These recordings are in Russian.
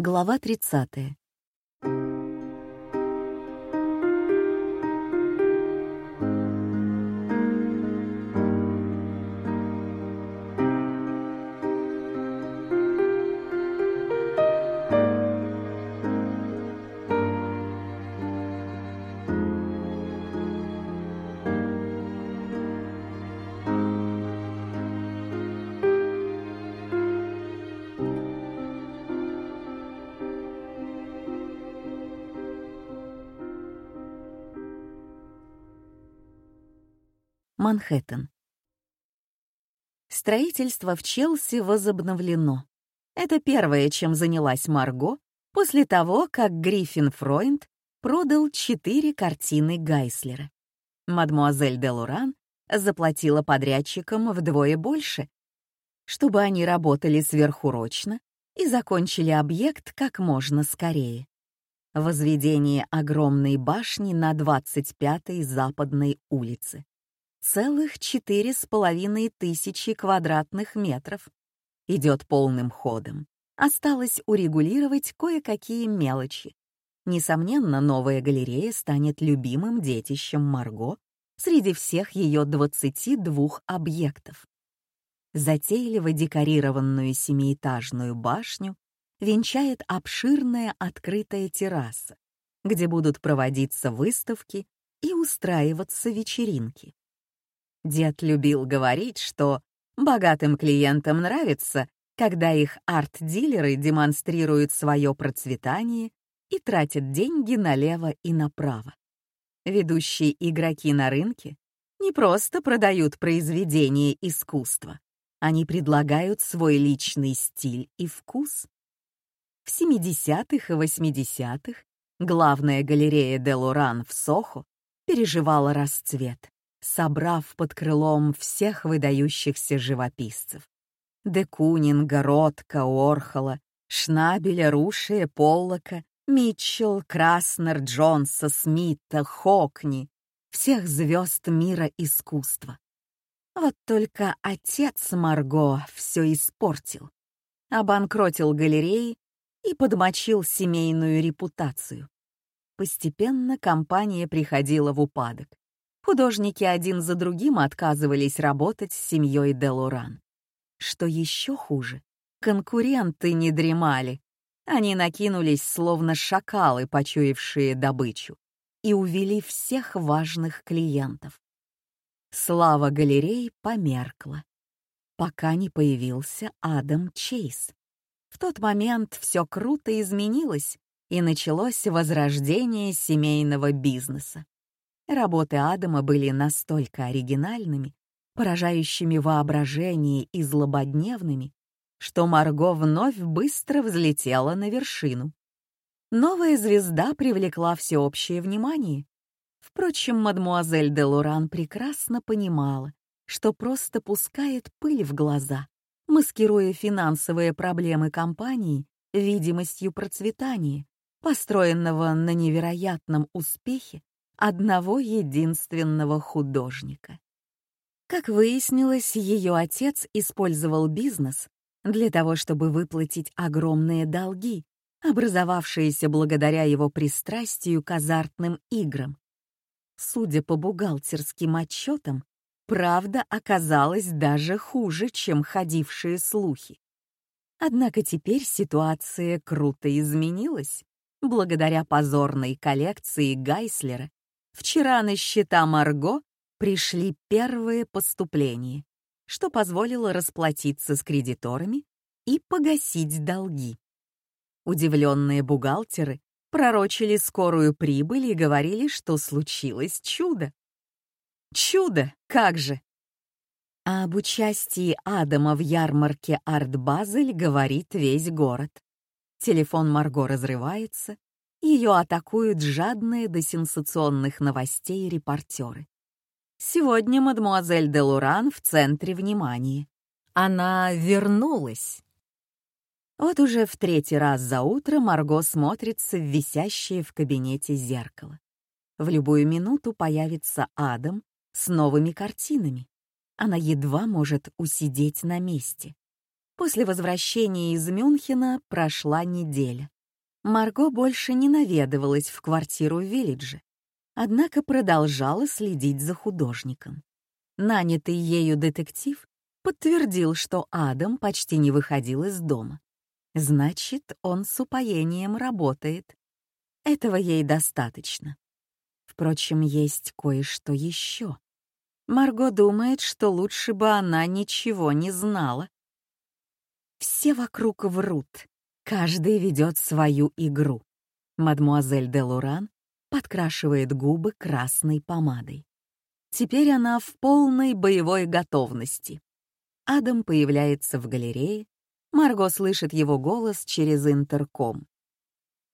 Глава 30. Манхэттен. Строительство в Челси возобновлено. Это первое, чем занялась Марго после того, как Гриффин Фройнд продал четыре картины Гайслера. Мадмуазель де Луран заплатила подрядчикам вдвое больше, чтобы они работали сверхурочно и закончили объект как можно скорее. Возведение огромной башни на 25-й Западной улице целых четыре с половиной тысячи квадратных метров. Идет полным ходом. Осталось урегулировать кое-какие мелочи. Несомненно, новая галерея станет любимым детищем Марго среди всех ее 22 объектов. Затейливо декорированную семиэтажную башню венчает обширная открытая терраса, где будут проводиться выставки и устраиваться вечеринки. Дед любил говорить, что богатым клиентам нравится, когда их арт-дилеры демонстрируют свое процветание и тратят деньги налево и направо. Ведущие игроки на рынке не просто продают произведения искусства, они предлагают свой личный стиль и вкус. В 70-х и 80-х главная галерея Де Лоран в Сохо переживала расцвет собрав под крылом всех выдающихся живописцев. Декунинга, Ротко, Орхола, Шнабеля, Рушия, Поллока, Митчелл, Краснер, Джонса, Смита, Хокни, всех звезд мира искусства. Вот только отец Марго все испортил, обанкротил галереи и подмочил семейную репутацию. Постепенно компания приходила в упадок. Художники один за другим отказывались работать с семьей Делоран. Что еще хуже, конкуренты не дремали. Они накинулись, словно шакалы, почуявшие добычу, и увели всех важных клиентов. Слава галерей померкла, пока не появился Адам Чейз. В тот момент все круто изменилось, и началось возрождение семейного бизнеса. Работы Адама были настолько оригинальными, поражающими воображение и злободневными, что Марго вновь быстро взлетела на вершину. Новая звезда привлекла всеобщее внимание. Впрочем, мадмуазель де Лоран прекрасно понимала, что просто пускает пыль в глаза, маскируя финансовые проблемы компании видимостью процветания, построенного на невероятном успехе одного единственного художника. Как выяснилось, ее отец использовал бизнес для того, чтобы выплатить огромные долги, образовавшиеся благодаря его пристрастию к азартным играм. Судя по бухгалтерским отчетам, правда оказалась даже хуже, чем ходившие слухи. Однако теперь ситуация круто изменилась благодаря позорной коллекции Гайслера Вчера на счета Марго пришли первые поступления, что позволило расплатиться с кредиторами и погасить долги. Удивленные бухгалтеры пророчили скорую прибыль и говорили, что случилось чудо. Чудо, как же! А об участии Адама в ярмарке Арт-Базель говорит весь город. Телефон Марго разрывается, ее атакуют жадные до сенсационных новостей репортеры. Сегодня мадмуазель де Луран в центре внимания. Она вернулась. Вот уже в третий раз за утро Марго смотрится в висящее в кабинете зеркало. В любую минуту появится Адам с новыми картинами. Она едва может усидеть на месте. После возвращения из Мюнхена прошла неделя. Марго больше не наведывалась в квартиру в Виллидже, однако продолжала следить за художником. Нанятый ею детектив подтвердил, что Адам почти не выходил из дома. Значит, он с упоением работает. Этого ей достаточно. Впрочем, есть кое-что еще. Марго думает, что лучше бы она ничего не знала. Все вокруг врут, каждый ведет свою игру. Мадмуазель де Луран подкрашивает губы красной помадой. Теперь она в полной боевой готовности. Адам появляется в галерее, Марго слышит его голос через интерком.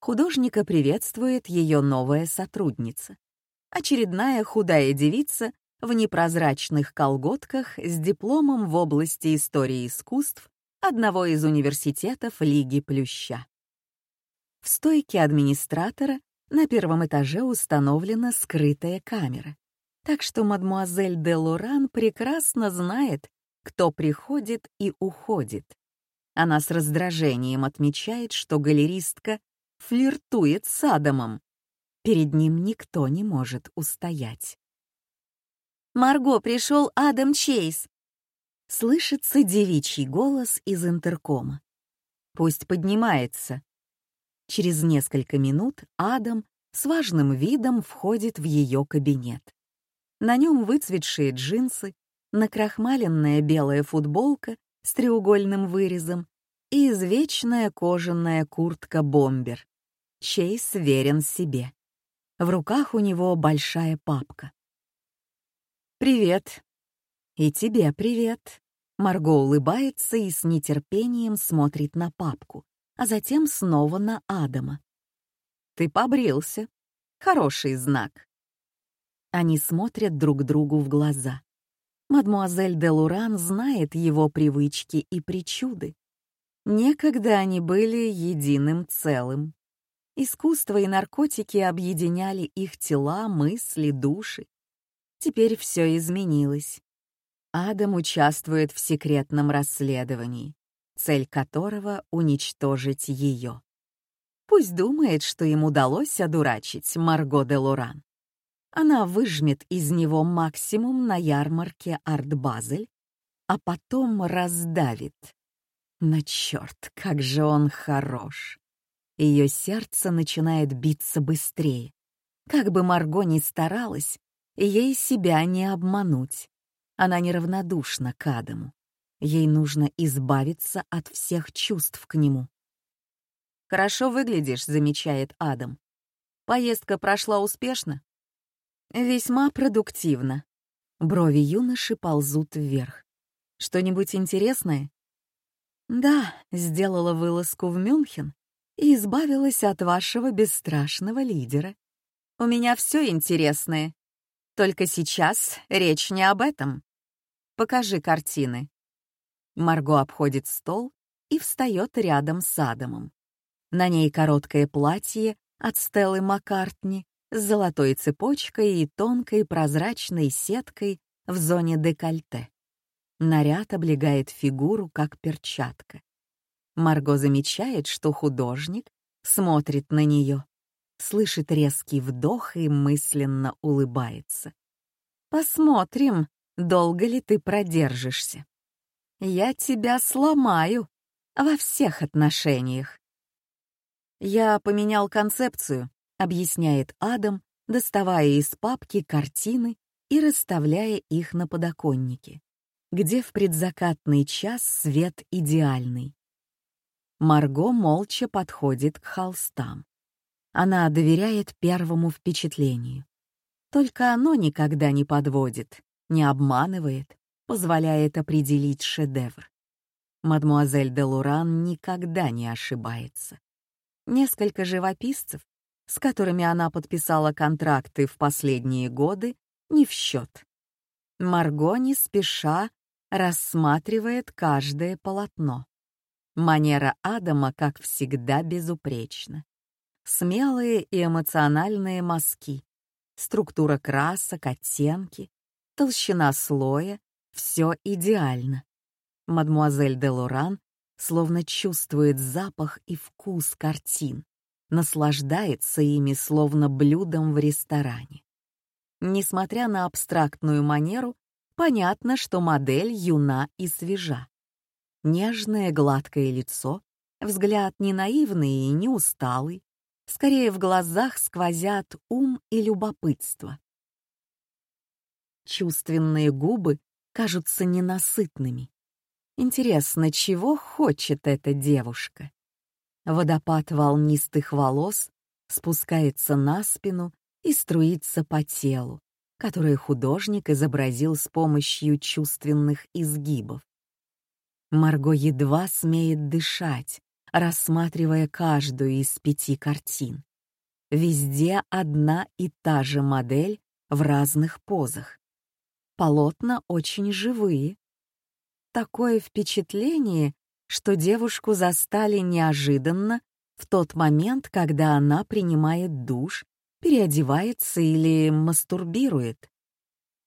Художника приветствует ее новая сотрудница. Очередная худая девица в непрозрачных колготках с дипломом в области истории искусств одного из университетов Лиги Плюща. В стойке администратора на первом этаже установлена скрытая камера, так что мадмуазель де Лоран прекрасно знает, кто приходит и уходит. Она с раздражением отмечает, что галеристка флиртует с Адамом. Перед ним никто не может устоять. «Марго, пришел Адам Чейз!» Слышится девичий голос из интеркома. «Пусть поднимается». Через несколько минут Адам с важным видом входит в ее кабинет. На нем выцветшие джинсы, накрахмаленная белая футболка с треугольным вырезом и извечная кожаная куртка-бомбер. Чейз верен себе. В руках у него большая папка. «Привет». «И тебе привет». Марго улыбается и с нетерпением смотрит на папку, а затем снова на Адама. «Ты побрился. Хороший знак». Они смотрят друг другу в глаза. Мадмуазель де Луран знает его привычки и причуды. Некогда они были единым целым. Искусство и наркотики объединяли их тела, мысли, души. Теперь все изменилось. Адам участвует в секретном расследовании, цель которого — уничтожить ее. Пусть думает, что им удалось одурачить Марго де Луран. Она выжмет из него максимум на ярмарке Арт-Базель, а потом раздавит. На черт, как же он хорош! Ее сердце начинает биться быстрее. Как бы Марго ни старалась, ей себя не обмануть. Она неравнодушна к Адаму. Ей нужно избавиться от всех чувств к нему. «Хорошо выглядишь», — замечает Адам. «Поездка прошла успешно?» Весьма продуктивно. Брови юноши ползут вверх. Что-нибудь интересное? Да, сделала вылазку в Мюнхен и избавилась от вашего бесстрашного лидера. У меня все интересное. Только сейчас речь не об этом. Покажи картины. Марго обходит стол и встает рядом с Адамом. На ней короткое платье от Стеллы Маккартни с золотой цепочкой и тонкой прозрачной сеткой в зоне декольте. Наряд облегает фигуру, как перчатка. Марго замечает, что художник смотрит на нее, слышит резкий вдох и мысленно улыбается. «Посмотрим, долго ли ты продержишься. Я тебя сломаю во всех отношениях». Я поменял концепцию, объясняет Адам, доставая из папки картины и расставляя их на подоконнике, где в предзакатный час свет идеальный. Марго молча подходит к холстам. Она доверяет первому впечатлению. Только оно никогда не подводит, не обманывает, позволяет определить шедевр. Мадмуазель де Луран никогда не ошибается. Несколько живописцев с которыми она подписала контракты в последние годы, не в счет. Марго не спеша рассматривает каждое полотно. Манера Адама, как всегда, безупречна. Смелые и эмоциональные мазки, структура красок, оттенки, толщина слоя — все идеально. Мадмуазель де Лоран словно чувствует запах и вкус картин, наслаждается ими словно блюдом в ресторане. Несмотря на абстрактную манеру, понятно, что модель юна и свежа. Нежное гладкое лицо, взгляд не наивный и не усталый, скорее в глазах сквозят ум и любопытство. Чувственные губы кажутся ненасытными. Интересно, чего хочет эта девушка? Водопад волнистых волос спускается на спину и струится по телу, которое художник изобразил с помощью чувственных изгибов. Марго едва смеет дышать, рассматривая каждую из пяти картин. Везде одна и та же модель в разных позах. Полотна очень живые. Такое впечатление, что девушку застали неожиданно в тот момент, когда она принимает душ, переодевается или мастурбирует.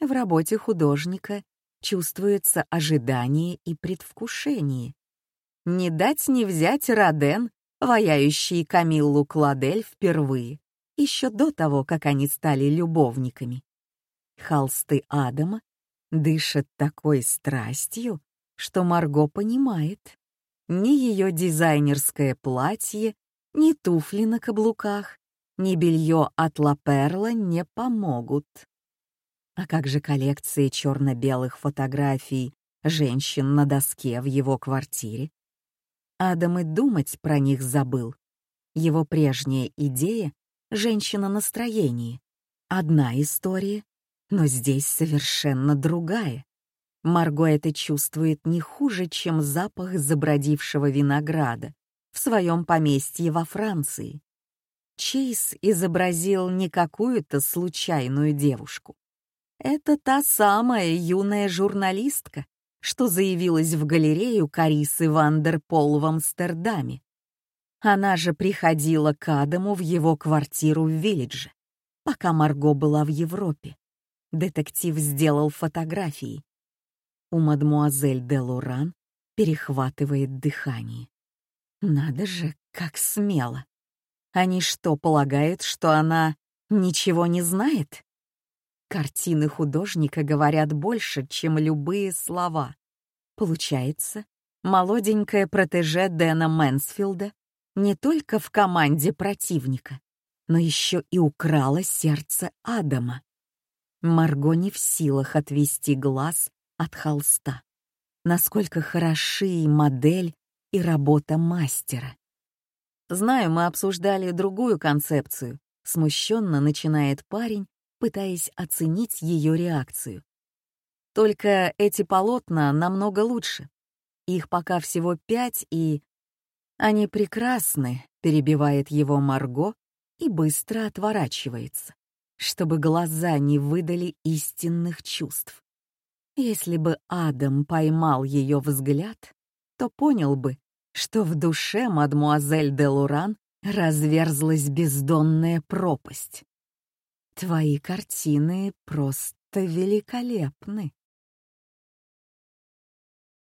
В работе художника чувствуется ожидание и предвкушение. Не дать не взять Роден, ваяющий Камиллу Кладель впервые, еще до того, как они стали любовниками. Холсты Адама дышат такой страстью, что Марго понимает. Ни ее дизайнерское платье, ни туфли на каблуках, ни белье от Ла Перла не помогут. А как же коллекции черно-белых фотографий женщин на доске в его квартире? Адам и думать про них забыл. Его прежняя идея — женщина настроения. Одна история, но здесь совершенно другая. Марго это чувствует не хуже, чем запах забродившего винограда в своем поместье во Франции. Чейз изобразил не какую-то случайную девушку. Это та самая юная журналистка, что заявилась в галерею Карисы Вандерпол в Амстердаме. Она же приходила к Адаму в его квартиру в Виллидже, пока Марго была в Европе. Детектив сделал фотографии. У мадмуазель де Луран перехватывает дыхание. Надо же, как смело. Они что, полагают, что она ничего не знает? Картины художника говорят больше, чем любые слова. Получается, молоденькая протеже Дэна Мэнсфилда не только в команде противника, но еще и украла сердце Адама. Марго не в силах отвести глаз от холста. Насколько хороши модель и работа мастера. Знаю, мы обсуждали другую концепцию. Смущенно начинает парень, пытаясь оценить ее реакцию. Только эти полотна намного лучше. Их пока всего пять, и... Они прекрасны, перебивает его Марго и быстро отворачивается, чтобы глаза не выдали истинных чувств. Если бы Адам поймал ее взгляд, то понял бы, что в душе мадмуазель де Луран разверзлась бездонная пропасть. Твои картины просто великолепны.